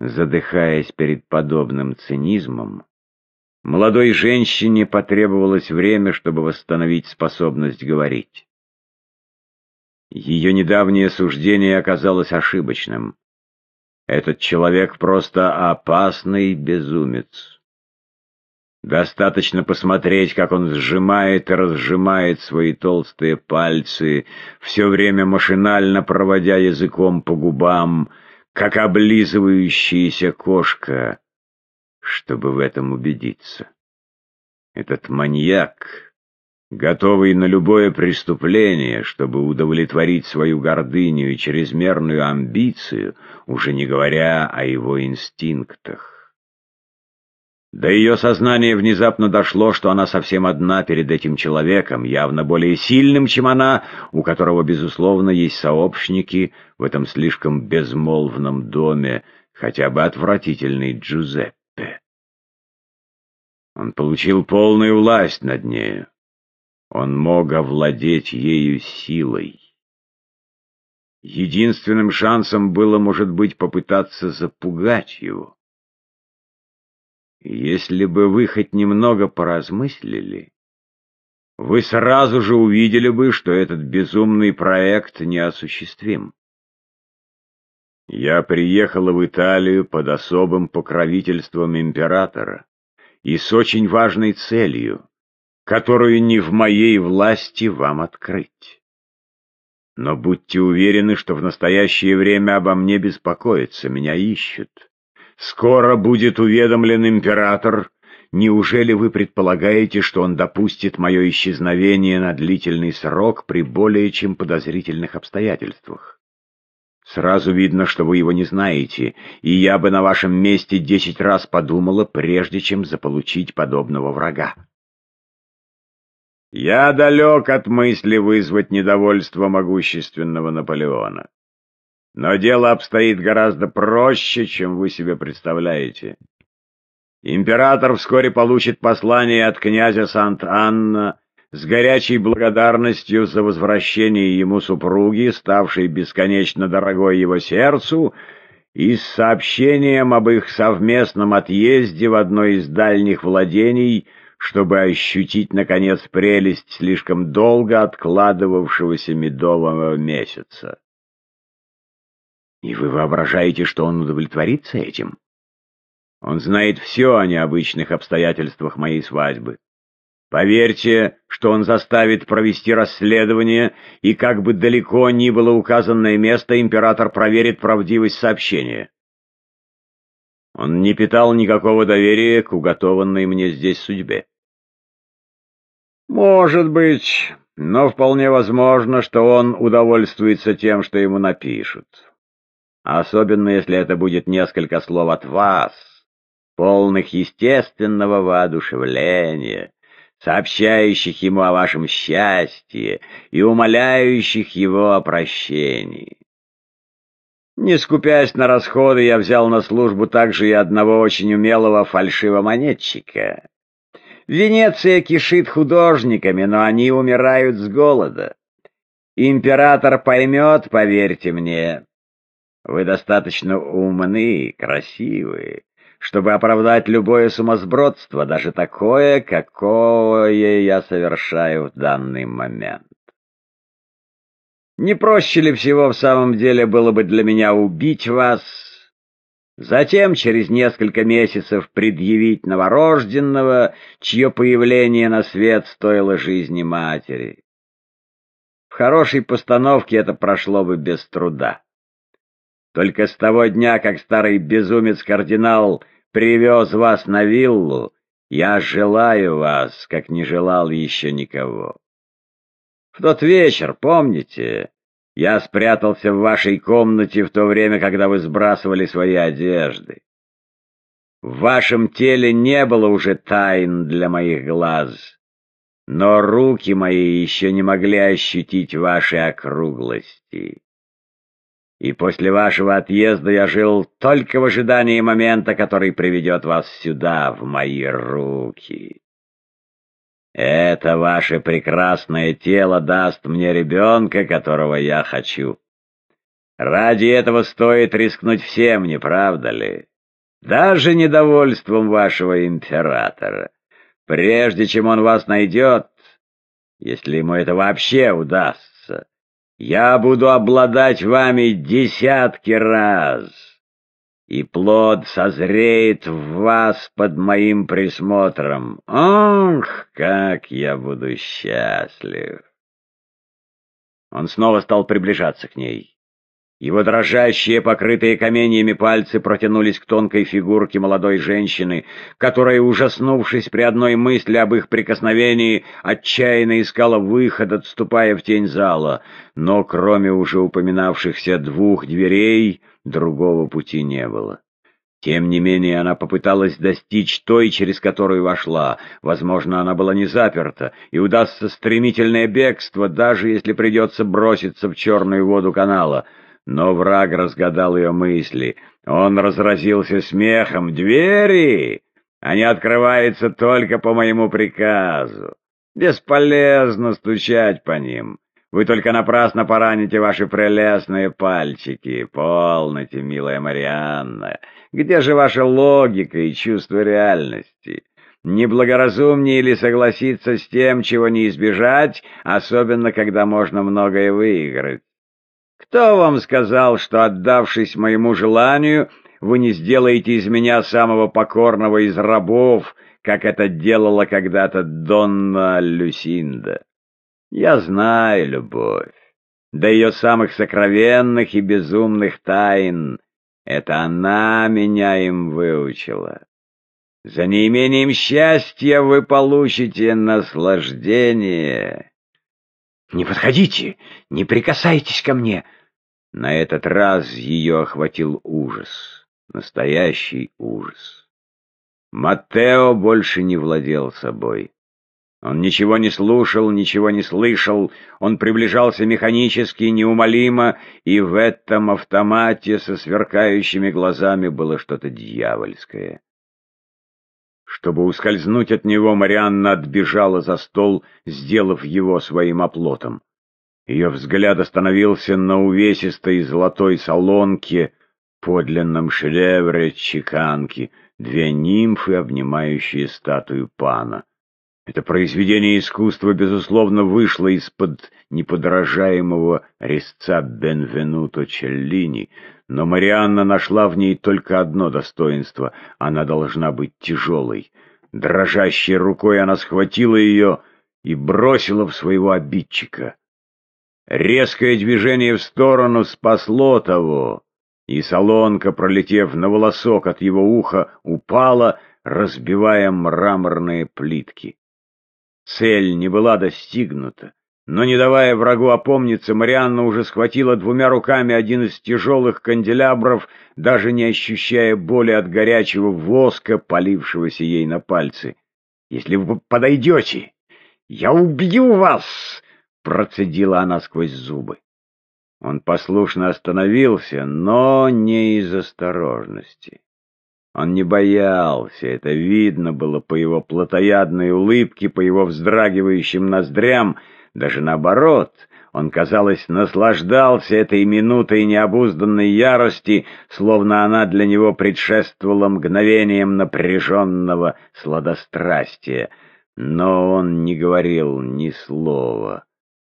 Задыхаясь перед подобным цинизмом, молодой женщине потребовалось время, чтобы восстановить способность говорить. Ее недавнее суждение оказалось ошибочным. Этот человек просто опасный безумец. Достаточно посмотреть, как он сжимает и разжимает свои толстые пальцы, все время машинально проводя языком по губам, как облизывающаяся кошка, чтобы в этом убедиться. Этот маньяк, готовый на любое преступление, чтобы удовлетворить свою гордыню и чрезмерную амбицию, уже не говоря о его инстинктах. До ее сознания внезапно дошло, что она совсем одна перед этим человеком, явно более сильным, чем она, у которого, безусловно, есть сообщники в этом слишком безмолвном доме, хотя бы отвратительный Джузеппе. Он получил полную власть над нею. Он мог овладеть ею силой. Единственным шансом было, может быть, попытаться запугать его. Если бы вы хоть немного поразмыслили, вы сразу же увидели бы, что этот безумный проект неосуществим. Я приехала в Италию под особым покровительством императора и с очень важной целью, которую не в моей власти вам открыть. Но будьте уверены, что в настоящее время обо мне беспокоятся, меня ищут. Скоро будет уведомлен император. Неужели вы предполагаете, что он допустит мое исчезновение на длительный срок при более чем подозрительных обстоятельствах? Сразу видно, что вы его не знаете, и я бы на вашем месте десять раз подумала, прежде чем заполучить подобного врага. Я далек от мысли вызвать недовольство могущественного Наполеона. Но дело обстоит гораздо проще, чем вы себе представляете. Император вскоре получит послание от князя Сант-Анна с горячей благодарностью за возвращение ему супруги, ставшей бесконечно дорогой его сердцу, и с сообщением об их совместном отъезде в одно из дальних владений, чтобы ощутить, наконец, прелесть слишком долго откладывавшегося медового месяца. И вы воображаете, что он удовлетворится этим? Он знает все о необычных обстоятельствах моей свадьбы. Поверьте, что он заставит провести расследование, и как бы далеко ни было указанное место, император проверит правдивость сообщения. Он не питал никакого доверия к уготованной мне здесь судьбе. Может быть, но вполне возможно, что он удовольствуется тем, что ему напишут особенно если это будет несколько слов от вас, полных естественного воодушевления, сообщающих ему о вашем счастье и умоляющих его о прощении. Не скупясь на расходы, я взял на службу также и одного очень умелого фальшивомонетчика. Венеция кишит художниками, но они умирают с голода. Император поймет, поверьте мне, вы достаточно умны и красивы, чтобы оправдать любое сумасбродство, даже такое, какое я совершаю в данный момент. Не проще ли всего в самом деле было бы для меня убить вас, затем через несколько месяцев предъявить новорожденного, чье появление на свет стоило жизни матери? В хорошей постановке это прошло бы без труда. Только с того дня, как старый безумец-кардинал привез вас на виллу, я желаю вас, как не желал еще никого. В тот вечер, помните, я спрятался в вашей комнате в то время, когда вы сбрасывали свои одежды. В вашем теле не было уже тайн для моих глаз, но руки мои еще не могли ощутить ваши округлости. И после вашего отъезда я жил только в ожидании момента, который приведет вас сюда, в мои руки. Это ваше прекрасное тело даст мне ребенка, которого я хочу. Ради этого стоит рискнуть всем, не правда ли? даже недовольством вашего императора. Прежде чем он вас найдет, если ему это вообще удастся, я буду обладать вами десятки раз, и плод созреет в вас под моим присмотром. Ох, как я буду счастлив! Он снова стал приближаться к ней. Его дрожащие, покрытые каменьями пальцы протянулись к тонкой фигурке молодой женщины, которая, ужаснувшись при одной мысли об их прикосновении, отчаянно искала выход, отступая в тень зала. Но кроме уже упоминавшихся двух дверей, другого пути не было. Тем не менее, она попыталась достичь той, через которую вошла. Возможно, она была не заперта, и удастся стремительное бегство, даже если придется броситься в черную воду канала — но враг разгадал ее мысли. Он разразился смехом. «Двери! Они открываются только по моему приказу. Бесполезно стучать по ним. Вы только напрасно пораните ваши прелестные пальчики. Полноте, милая Марианна. Где же ваша логика и чувство реальности?» Неблагоразумнее ли согласиться с тем, чего не избежать, особенно когда можно многое выиграть? Кто вам сказал, что, отдавшись моему желанию, вы не сделаете из меня самого покорного из рабов, как это делала когда-то Донна Люсинда? Я знаю любовь, до ее самых сокровенных и безумных тайн. Это она меня им выучила. За неимением счастья вы получите наслаждение. «Не подходите! Не прикасайтесь ко мне!» На этот раз ее охватил ужас, настоящий ужас. Маттео больше не владел собой. Он ничего не слушал, ничего не слышал, он приближался механически, неумолимо, и в этом автомате со сверкающими глазами было что-то дьявольское. Чтобы ускользнуть от него, Марианна отбежала за стол, сделав его своим оплотом. Ее взгляд остановился на увесистой золотой солонке, подлинном шедевре чеканки, две нимфы, обнимающие статую пана. Это произведение искусства, безусловно, вышло из-под неподражаемого резца Бенвенуто Челлини, но Марианна нашла в ней только одно достоинство — она должна быть тяжелой. Дрожащей рукой она схватила ее и бросила в своего обидчика. Резкое движение в сторону спасло того, и солонка, пролетев на волосок от его уха, упала, разбивая мраморные плитки. Цель не была достигнута. Но не давая врагу опомниться, Марианна уже схватила двумя руками один из тяжелых канделябров, даже не ощущая боли от горячего воска, полившегося ей на пальцы. «Если вы подойдете, я убью вас!» — процедила она сквозь зубы. Он послушно остановился, но не из осторожности. Он не боялся, это видно было по его плотоядной улыбке, по его вздрагивающим ноздрям — даже наоборот, он, казалось, наслаждался этой минутой необузданной ярости, словно она для него предшествовала мгновением напряженного сладострастия. Но он не говорил ни слова.